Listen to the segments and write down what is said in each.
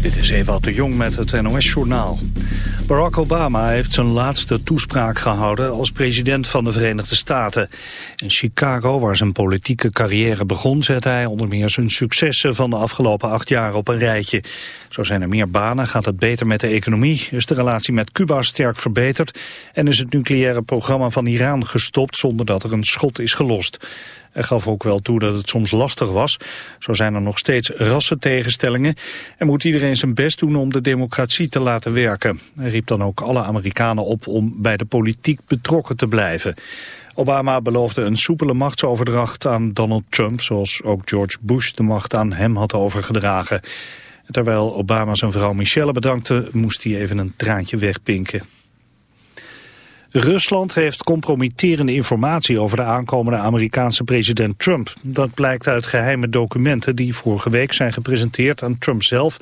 Dit is Ewout de Jong met het NOS-journaal. Barack Obama heeft zijn laatste toespraak gehouden als president van de Verenigde Staten. In Chicago, waar zijn politieke carrière begon, zette hij onder meer zijn successen van de afgelopen acht jaar op een rijtje. Zo zijn er meer banen, gaat het beter met de economie, is de relatie met Cuba sterk verbeterd en is het nucleaire programma van Iran gestopt zonder dat er een schot is gelost. Hij gaf ook wel toe dat het soms lastig was. Zo zijn er nog steeds rassentegenstellingen en moet iedereen zijn best doen om de democratie te laten werken. Hij riep dan ook alle Amerikanen op om bij de politiek betrokken te blijven. Obama beloofde een soepele machtsoverdracht aan Donald Trump, zoals ook George Bush de macht aan hem had overgedragen. Terwijl Obama zijn vrouw Michelle bedankte, moest hij even een traantje wegpinken. Rusland heeft compromitterende informatie over de aankomende Amerikaanse president Trump. Dat blijkt uit geheime documenten die vorige week zijn gepresenteerd aan Trump zelf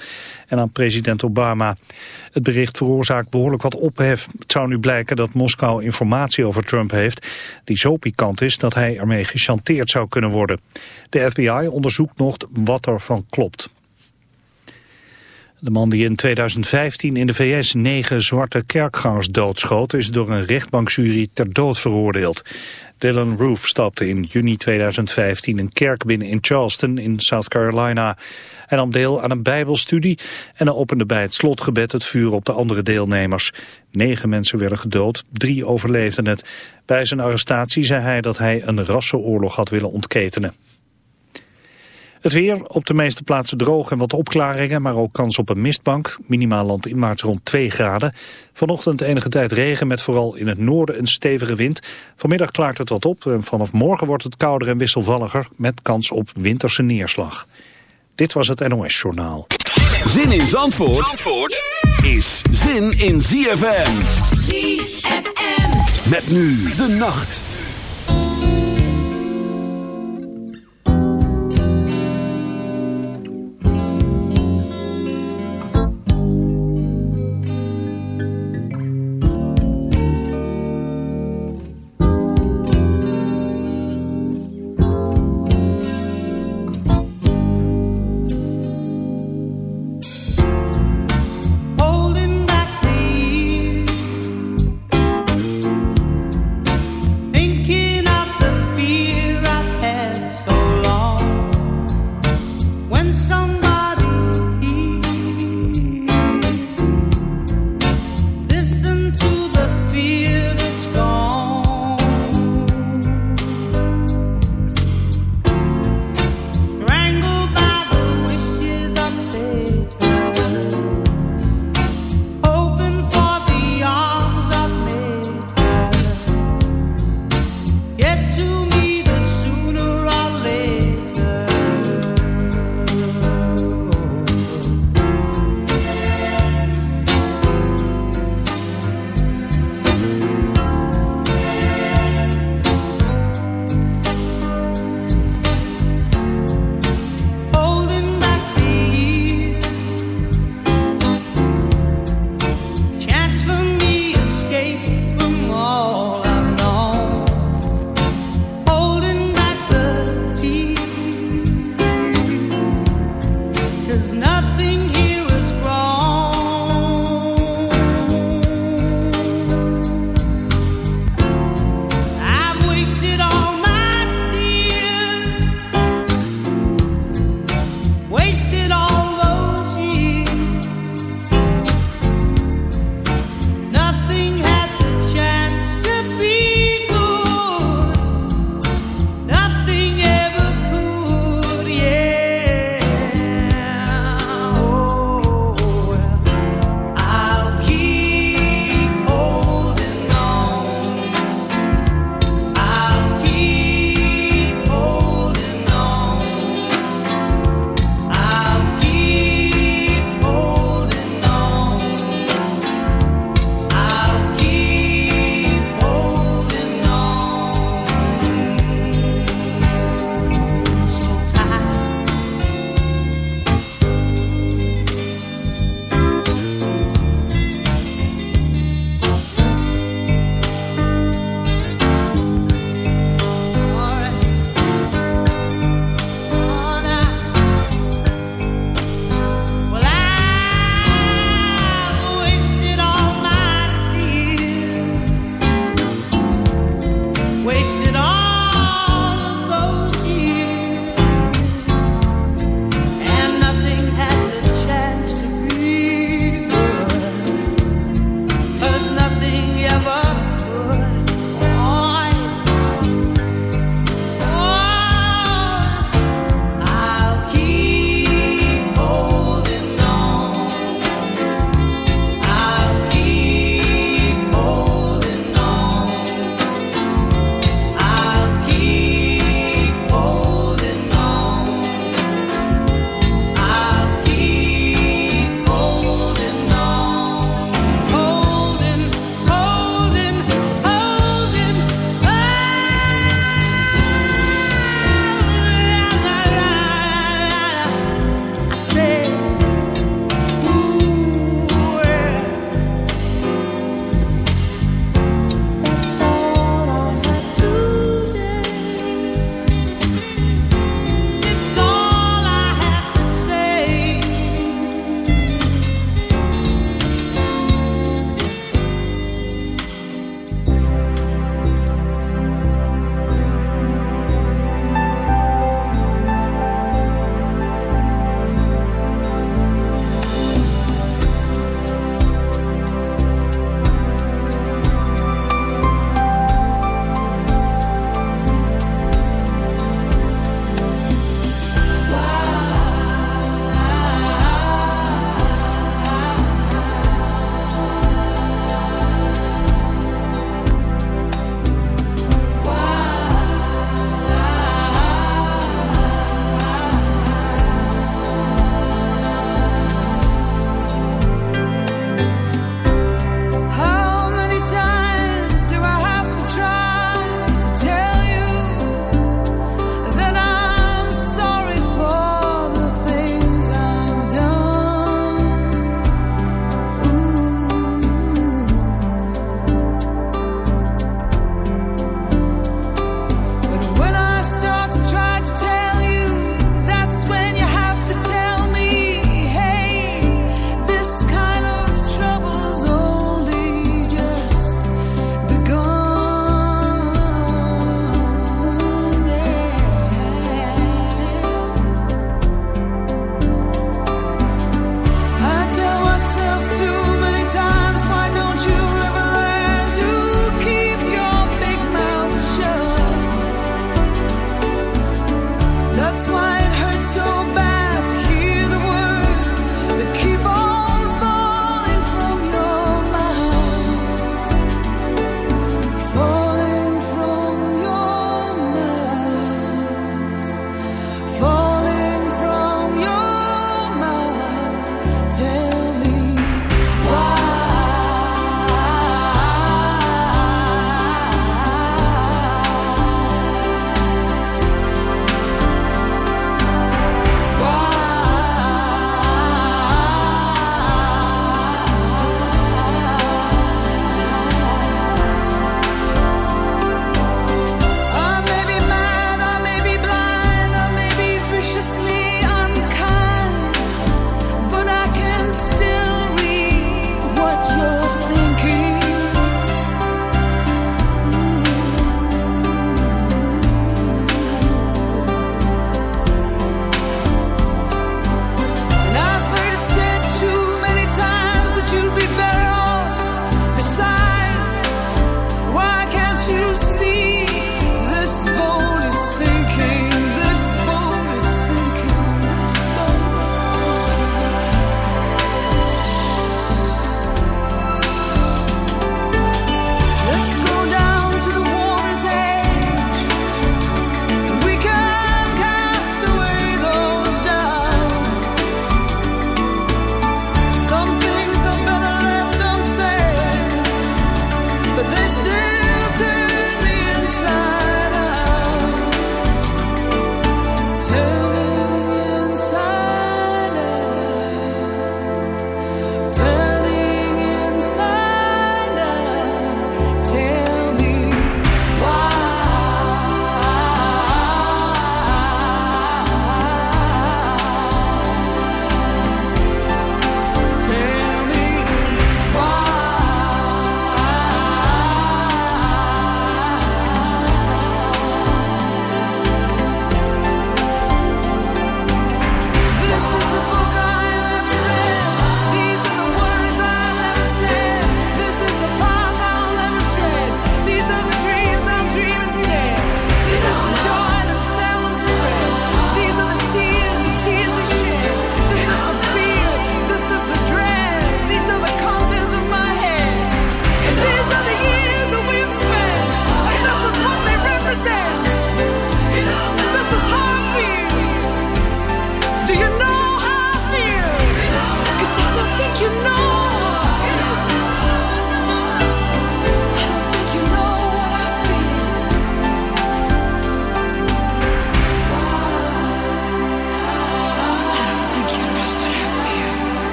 en aan president Obama. Het bericht veroorzaakt behoorlijk wat ophef. Het zou nu blijken dat Moskou informatie over Trump heeft die zo pikant is dat hij ermee gechanteerd zou kunnen worden. De FBI onderzoekt nog wat er van klopt. De man die in 2015 in de VS negen zwarte kerkgangers doodschoot... is door een rechtbankjury ter dood veroordeeld. Dylan Roof stapte in juni 2015 een kerk binnen in Charleston in South Carolina. Hij nam deel aan een bijbelstudie en opende bij het slotgebed het vuur op de andere deelnemers. Negen mensen werden gedood, drie overleefden het. Bij zijn arrestatie zei hij dat hij een rassenoorlog had willen ontketenen. Het weer, op de meeste plaatsen droog en wat opklaringen, maar ook kans op een mistbank. Minimaal land in maart rond 2 graden. Vanochtend enige tijd regen met vooral in het noorden een stevige wind. Vanmiddag klaart het wat op en vanaf morgen wordt het kouder en wisselvalliger met kans op winterse neerslag. Dit was het NOS Journaal. Zin in Zandvoort, Zandvoort is zin in ZFM. ZFM. Met nu de nacht.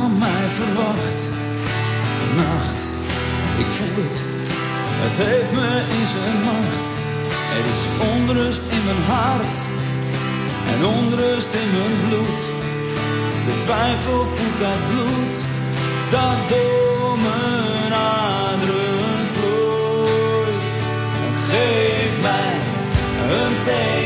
van mij verwacht. De nacht, ik voel het, het heeft me in zijn macht. Er is onrust in mijn hart en onrust in mijn bloed. De twijfel voelt dat bloed, dat door mijn aderen vloeit. Geef mij een teken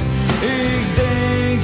ik denk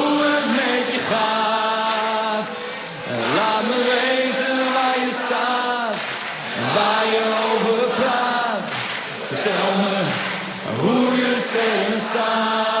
este instante.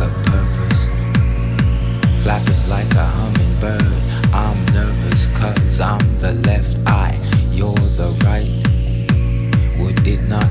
I'm the left eye, you're the right. Would it not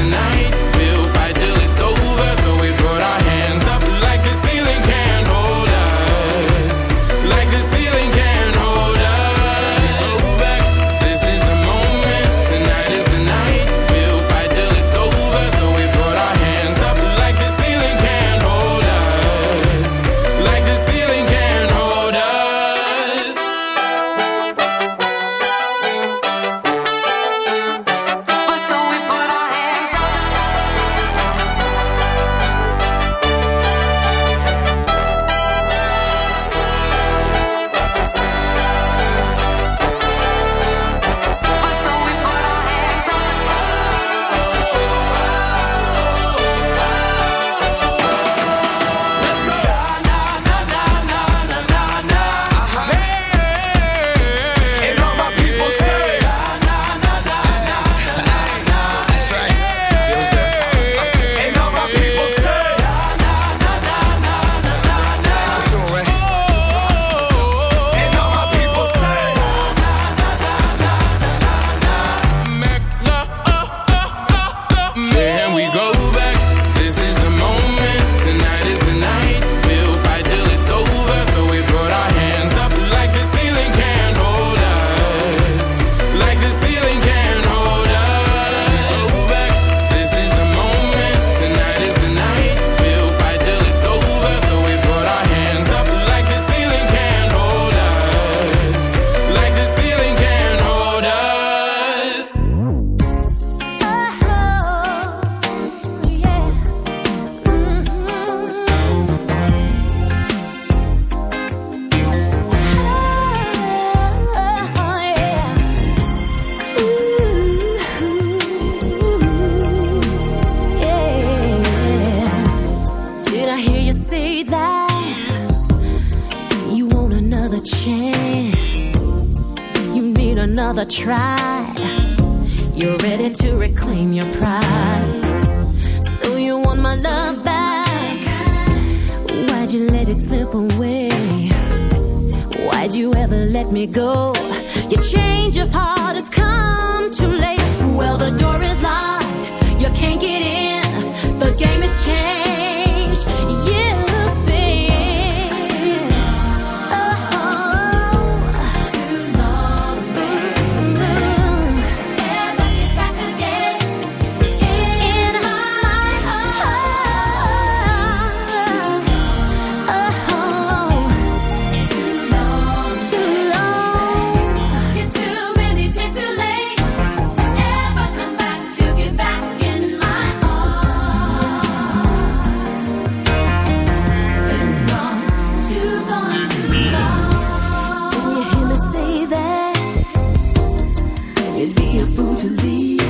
be a fool to leave.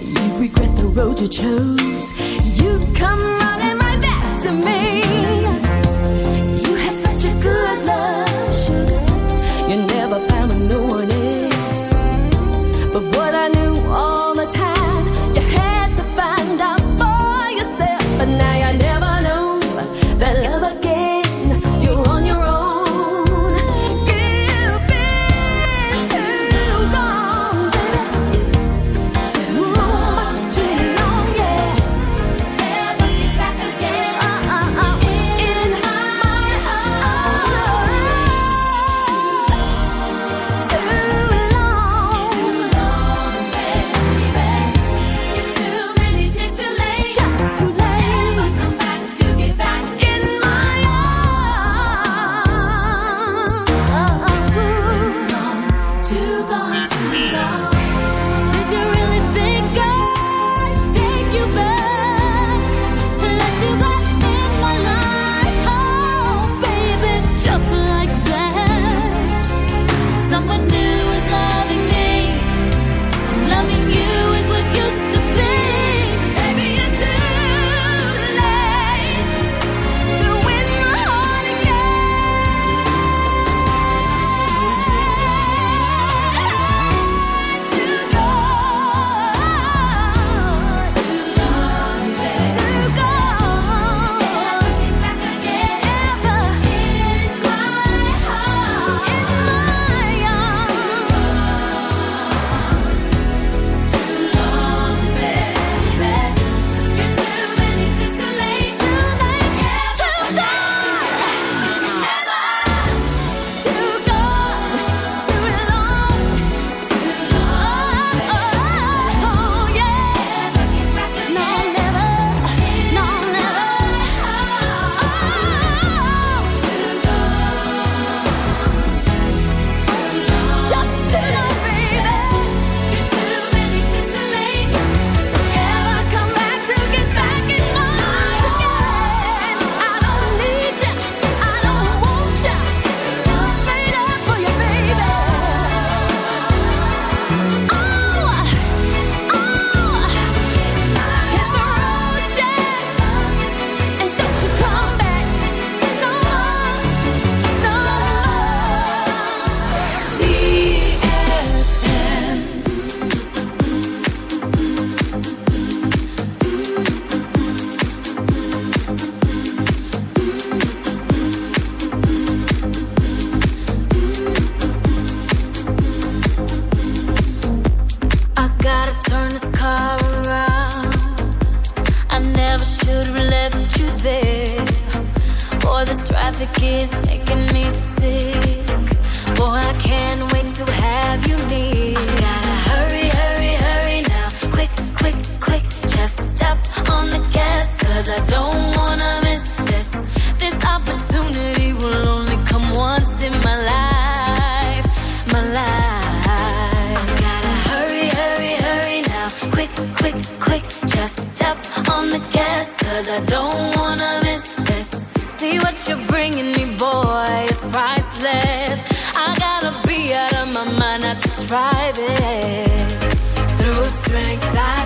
You'd regret the road you chose. You'd come running right back to me. through strength that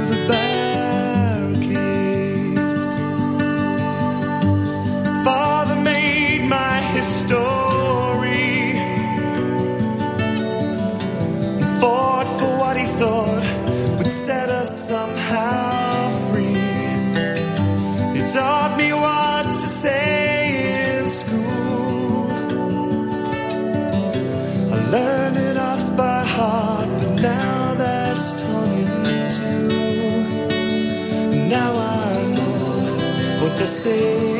say.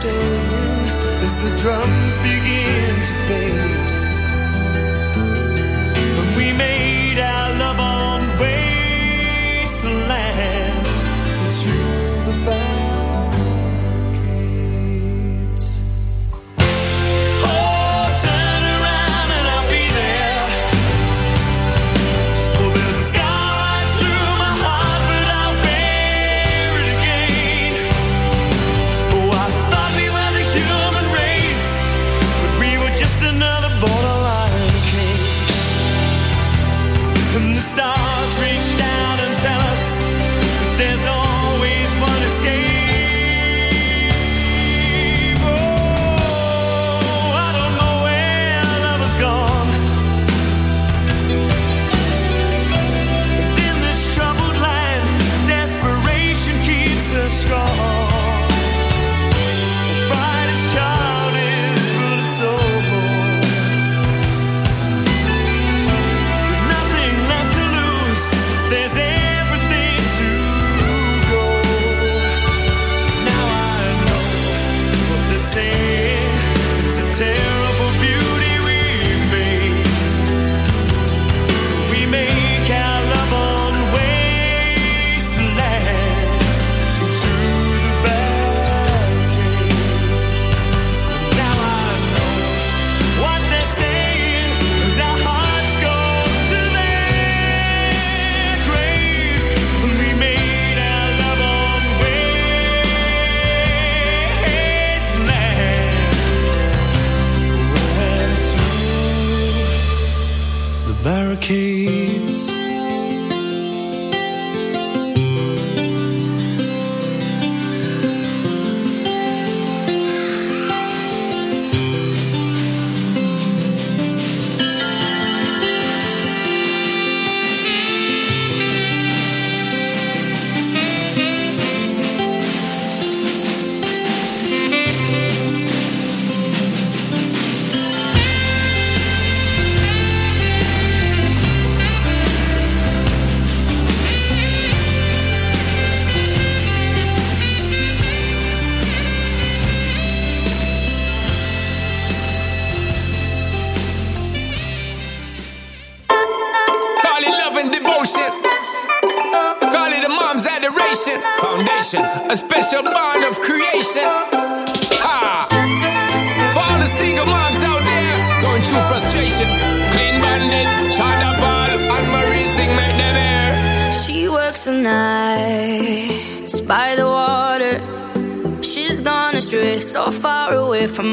sing as the drums begin to fade.